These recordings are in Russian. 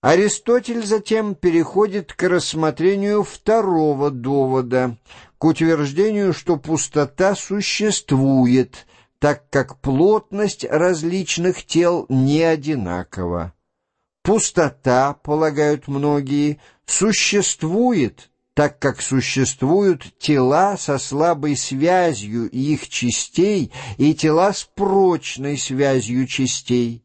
Аристотель затем переходит к рассмотрению второго довода, к утверждению, что пустота существует, так как плотность различных тел не одинакова. Пустота, полагают многие, существует, так как существуют тела со слабой связью их частей и тела с прочной связью частей.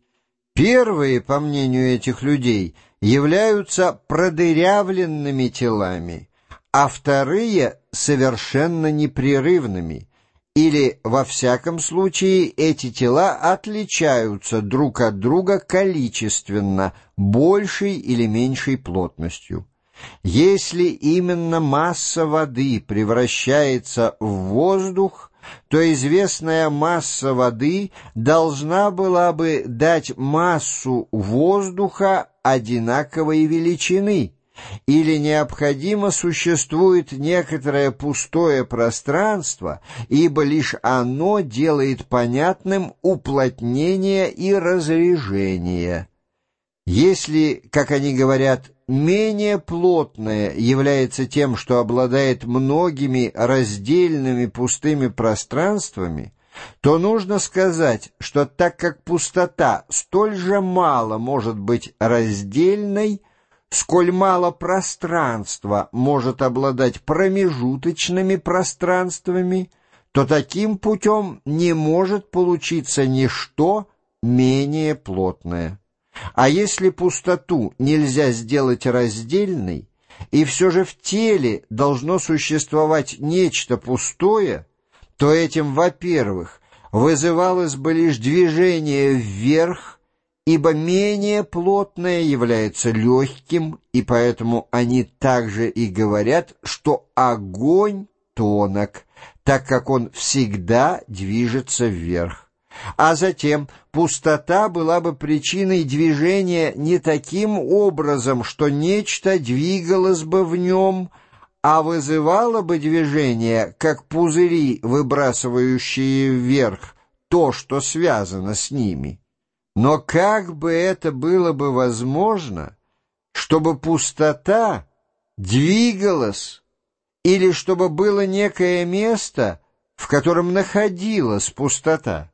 Первые, по мнению этих людей, являются продырявленными телами, а вторые — совершенно непрерывными, или, во всяком случае, эти тела отличаются друг от друга количественно, большей или меньшей плотностью. Если именно масса воды превращается в воздух, то известная масса воды должна была бы дать массу воздуха одинаковой величины, или необходимо существует некоторое пустое пространство, ибо лишь оно делает понятным уплотнение и разрежение. Если, как они говорят, менее плотное является тем, что обладает многими раздельными пустыми пространствами, то нужно сказать, что так как пустота столь же мало может быть раздельной, сколь мало пространства может обладать промежуточными пространствами, то таким путем не может получиться ничто менее плотное. А если пустоту нельзя сделать раздельной, и все же в теле должно существовать нечто пустое, то этим, во-первых, вызывалось бы лишь движение вверх, ибо менее плотное является легким, и поэтому они также и говорят, что огонь тонок, так как он всегда движется вверх а затем пустота была бы причиной движения не таким образом, что нечто двигалось бы в нем, а вызывало бы движение, как пузыри, выбрасывающие вверх то, что связано с ними. Но как бы это было бы возможно, чтобы пустота двигалась, или чтобы было некое место, в котором находилась пустота?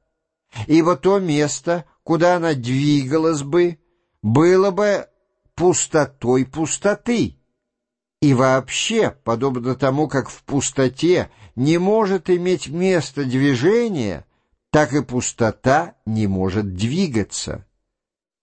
Ибо то место, куда она двигалась бы, было бы пустотой пустоты. И вообще, подобно тому, как в пустоте не может иметь место движения, так и пустота не может двигаться.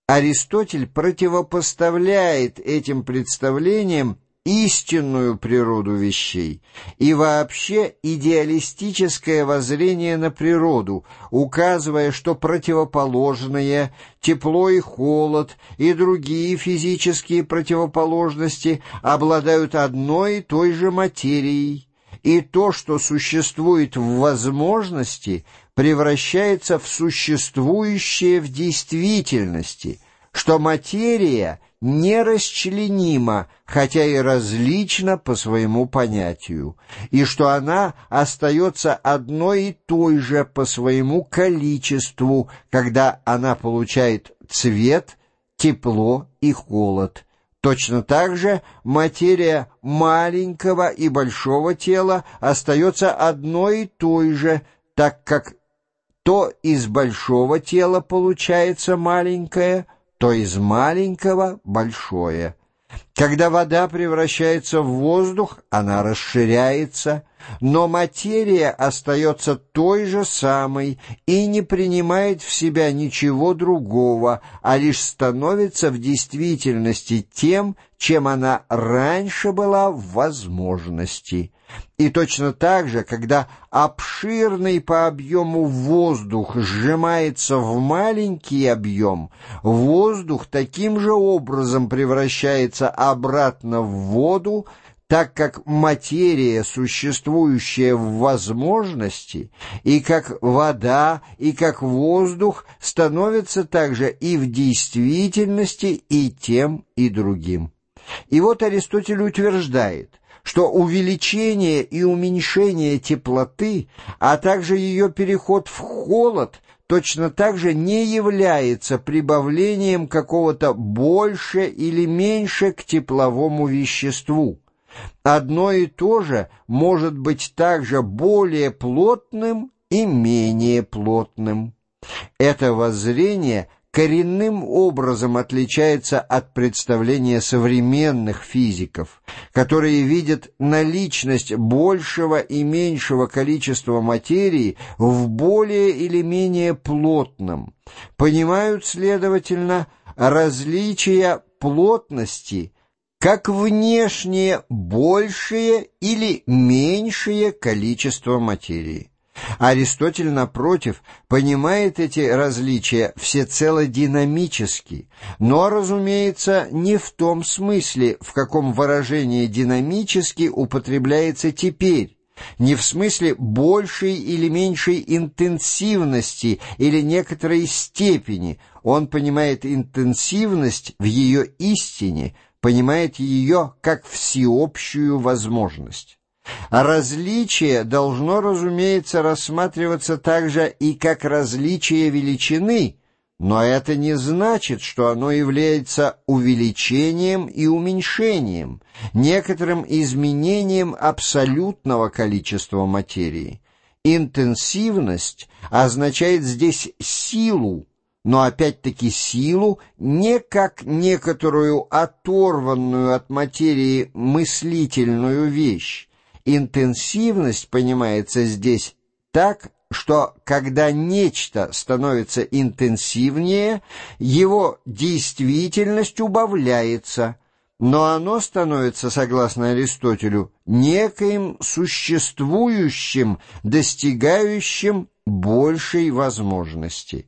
Аристотель противопоставляет этим представлениям истинную природу вещей и вообще идеалистическое воззрение на природу, указывая, что противоположные, тепло и холод и другие физические противоположности обладают одной и той же материей, и то, что существует в возможности, превращается в существующее в действительности, что материя — нерасчленима, хотя и различна по своему понятию, и что она остается одной и той же по своему количеству, когда она получает цвет, тепло и холод. Точно так же материя маленького и большого тела остается одной и той же, так как то из большого тела получается маленькое – то из маленького — большое. Когда вода превращается в воздух, она расширяется, но материя остается той же самой и не принимает в себя ничего другого, а лишь становится в действительности тем, чем она раньше была в возможности. И точно так же, когда обширный по объему воздух сжимается в маленький объем, воздух таким же образом превращается обратно в воду, так как материя, существующая в возможности, и как вода, и как воздух, становится также и в действительности и тем, и другим. И вот Аристотель утверждает, что увеличение и уменьшение теплоты, а также ее переход в холод точно так же не является прибавлением какого-то больше или меньше к тепловому веществу. Одно и то же может быть также более плотным и менее плотным. Это воззрение коренным образом отличается от представления современных физиков, которые видят наличность большего и меньшего количества материи в более или менее плотном, понимают, следовательно, различия плотности как внешнее большее или меньшее количество материи. Аристотель, напротив, понимает эти различия всецело динамически, но, разумеется, не в том смысле, в каком выражение «динамически» употребляется теперь, не в смысле большей или меньшей интенсивности или некоторой степени. Он понимает интенсивность в ее истине, понимает ее как всеобщую возможность. Различие должно, разумеется, рассматриваться также и как различие величины, но это не значит, что оно является увеличением и уменьшением, некоторым изменением абсолютного количества материи. Интенсивность означает здесь силу, но опять-таки силу не как некоторую оторванную от материи мыслительную вещь, Интенсивность понимается здесь так, что когда нечто становится интенсивнее, его действительность убавляется, но оно становится, согласно Аристотелю, некоим существующим, достигающим большей возможности.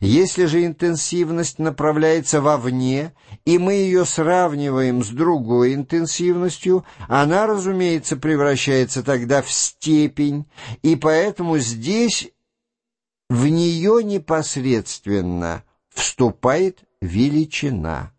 Если же интенсивность направляется вовне, и мы ее сравниваем с другой интенсивностью, она, разумеется, превращается тогда в степень, и поэтому здесь в нее непосредственно вступает величина.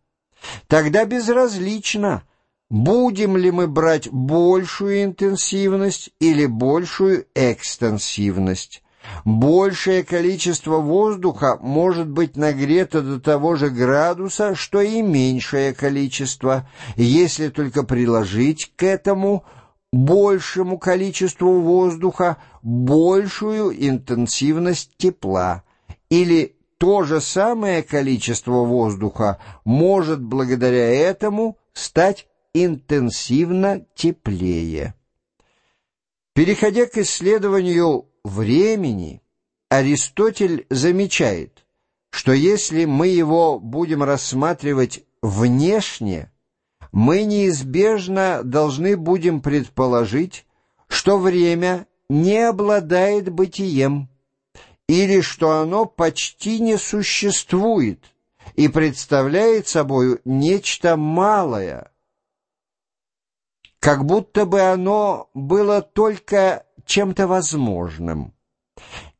Тогда безразлично, будем ли мы брать большую интенсивность или большую экстенсивность. Большее количество воздуха может быть нагрето до того же градуса, что и меньшее количество, если только приложить к этому большему количеству воздуха большую интенсивность тепла, или то же самое количество воздуха может благодаря этому стать интенсивно теплее. Переходя к исследованию времени Аристотель замечает, что если мы его будем рассматривать внешне, мы неизбежно должны будем предположить, что время не обладает бытием, или что оно почти не существует и представляет собою нечто малое, как будто бы оно было только чем-то возможным,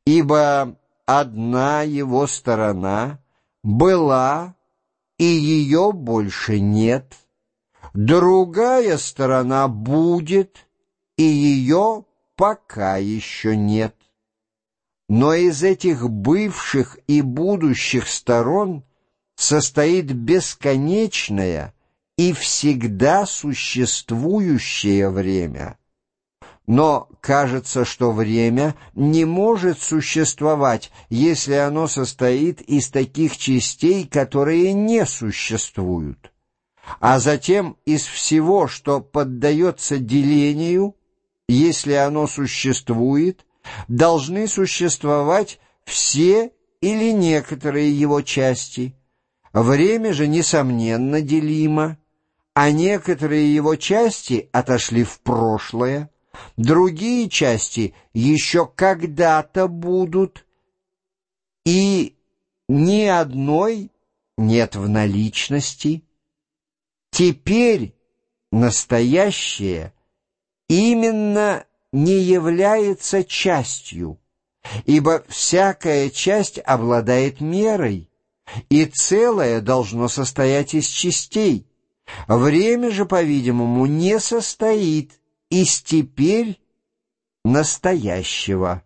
ибо одна его сторона была, и ее больше нет, другая сторона будет, и ее пока еще нет. Но из этих бывших и будущих сторон состоит бесконечное и всегда существующее время. Но кажется, что время не может существовать, если оно состоит из таких частей, которые не существуют. А затем из всего, что поддается делению, если оно существует, должны существовать все или некоторые его части. Время же, несомненно, делимо, а некоторые его части отошли в прошлое, Другие части еще когда-то будут, и ни одной нет в наличности. Теперь настоящее именно не является частью, ибо всякая часть обладает мерой, и целое должно состоять из частей. Время же, по-видимому, не состоит из теперь настоящего.